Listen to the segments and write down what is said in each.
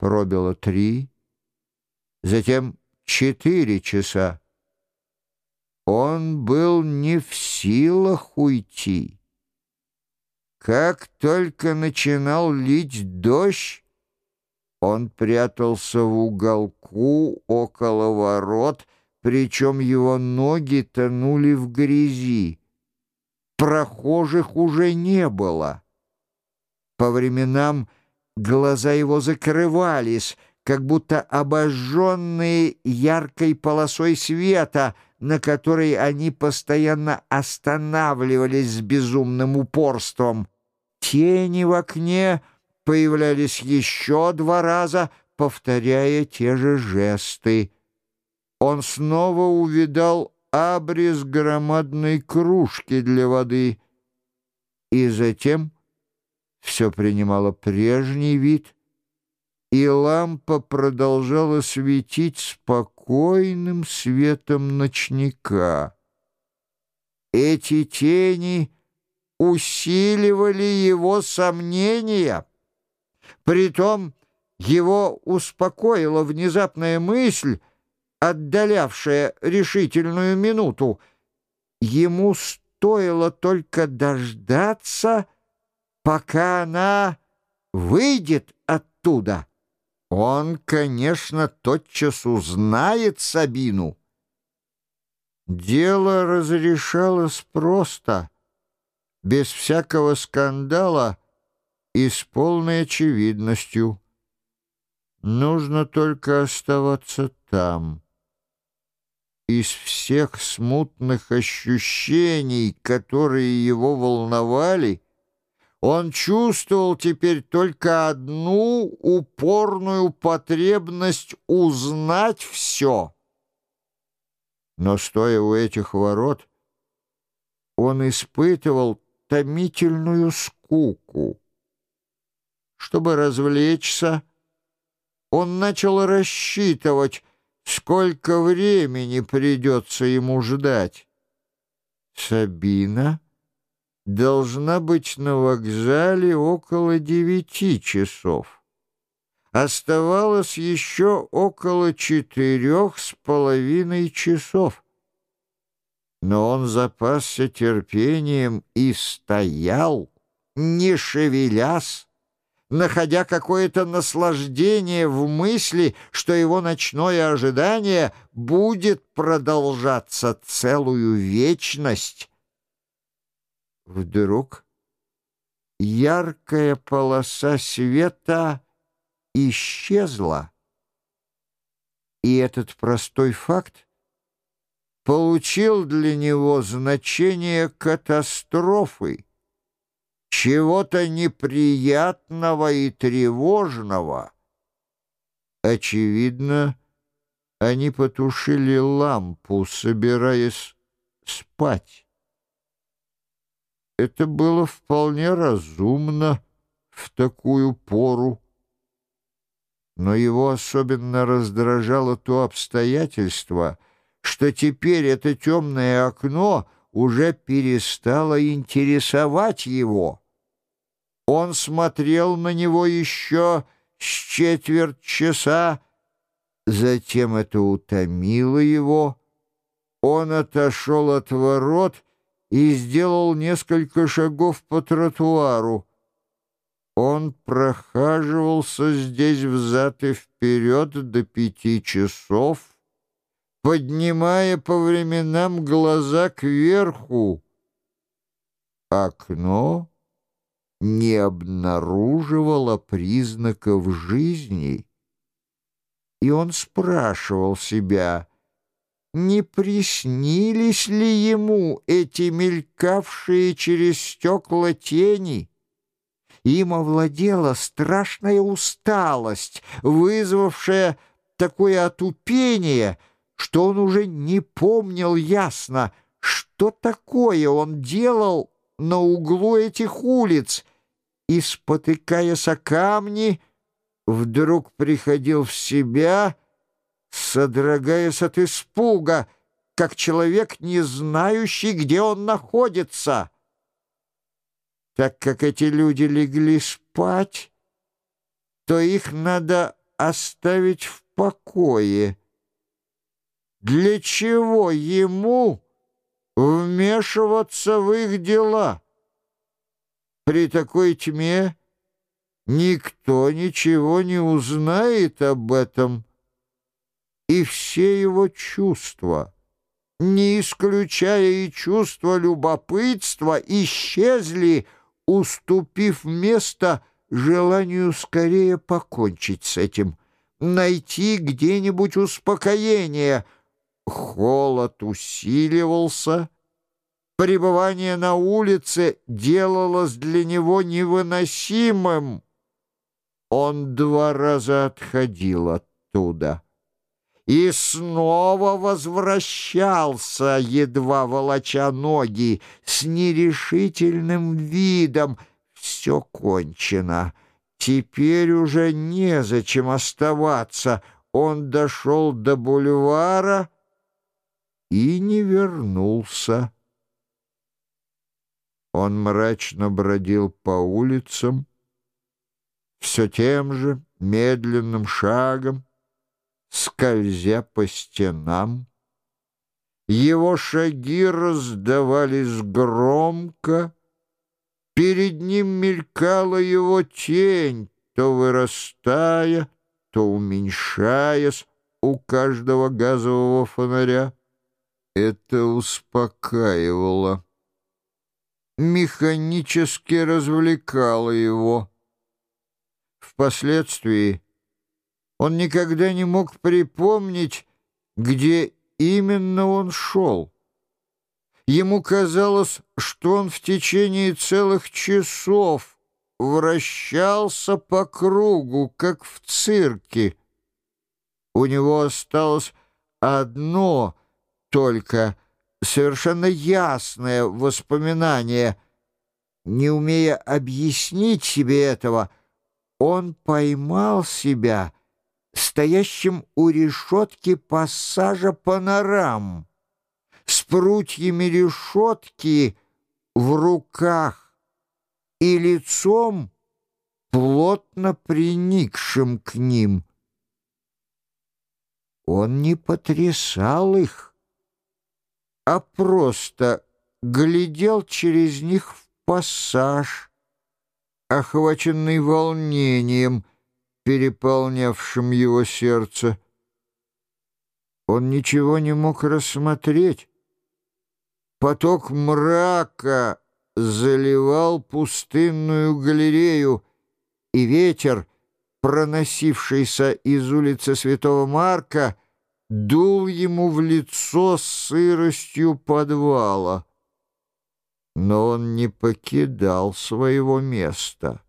Пробило три, затем четыре часа. Он был не в силах уйти. Как только начинал лить дождь, он прятался в уголку около ворот, причем его ноги тонули в грязи. Прохожих уже не было. По временам глаза его закрывались, как будто обожженные яркой полосой света, на которой они постоянно останавливались с безумным упорством. Тени в окне появлялись еще два раза, повторяя те же жесты. Он снова увидал абрис громадной кружки для воды, и затем все принимало прежний вид, и лампа продолжала светить спокойным светом ночника. Эти тени усиливали его сомнения. Притом его успокоила внезапная мысль, отдалявшая решительную минуту. Ему стоило только дождаться, пока она выйдет оттуда. Он, конечно, тотчас узнает Сабину. Дело разрешалось просто — без всякого скандала и с полной очевидностью. Нужно только оставаться там. Из всех смутных ощущений, которые его волновали, он чувствовал теперь только одну упорную потребность узнать все. Но, стоя у этих ворот, он испытывал томительную скуку. Чтобы развлечься, он начал рассчитывать, сколько времени придется ему ждать. Сабина должна быть на вокзале около девяти часов. Оставалось еще около четырех с половиной часов но он запасся терпением и стоял, не шевелясь, находя какое-то наслаждение в мысли, что его ночное ожидание будет продолжаться целую вечность. Вдруг яркая полоса света исчезла, и этот простой факт получил для него значение катастрофы, чего-то неприятного и тревожного. Очевидно, они потушили лампу, собираясь спать. Это было вполне разумно в такую пору, но его особенно раздражало то обстоятельство — что теперь это темное окно уже перестало интересовать его. Он смотрел на него еще с четверть часа, затем это утомило его. Он отошел от ворот и сделал несколько шагов по тротуару. Он прохаживался здесь взад и вперед до пяти часов, поднимая по временам глаза кверху. Окно не обнаруживало признаков жизни, и он спрашивал себя, не приснились ли ему эти мелькавшие через стекла тени. Им овладела страшная усталость, вызвавшая такое отупение — что он уже не помнил ясно, что такое он делал на углу этих улиц, и, спотыкаясь о камни, вдруг приходил в себя, содрогаясь от испуга, как человек, не знающий, где он находится. Так как эти люди легли спать, то их надо оставить в покое. Для чего ему вмешиваться в их дела? При такой тьме никто ничего не узнает об этом, и все его чувства, не исключая и чувства любопытства, исчезли, уступив место желанию скорее покончить с этим, найти где-нибудь успокоение. Холод усиливался, пребывание на улице делалось для него невыносимым. Он два раза отходил оттуда и снова возвращался, едва волоча ноги, с нерешительным видом — все кончено. Теперь уже незачем оставаться. Он дошел до бульвара и не вернулся. Он мрачно бродил по улицам, все тем же медленным шагом, скользя по стенам. Его шаги раздавались громко, Перед ним мелькала его тень, то вырастая, то уменьшаясь у каждого газового фонаря. Это успокаивало, механически развлекало его. Впоследствии он никогда не мог припомнить, где именно он шел. Ему казалось, что он в течение целых часов вращался по кругу, как в цирке. У него осталось одно только совершенно ясное воспоминание. Не умея объяснить себе этого, он поймал себя стоящим у решетки пассажа «Панорам» с прутьями решетки в руках и лицом, плотно приникшим к ним. Он не потрясал их, а просто глядел через них в пассаж, охваченный волнением, переполнявшим его сердце. Он ничего не мог рассмотреть, Поток мрака заливал пустынную галерею, и ветер, проносившийся из улицы Святого Марка, дул ему в лицо сыростью подвала. Но он не покидал своего места.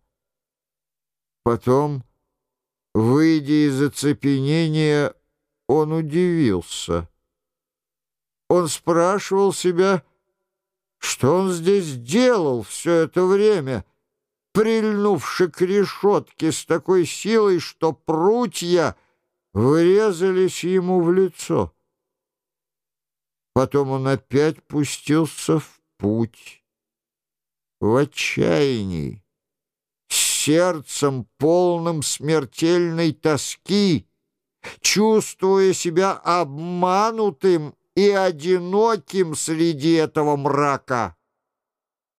Потом, выйдя из оцепенения, он удивился — он спрашивал себя, что он здесь делал все это время, прильнувши к решетке с такой силой, что прутья врезались ему в лицо. Потом он опять пустился в путь, в отчаянии, сердцем полным смертельной тоски, чувствуя себя обманутым и одиноким среди этого мрака.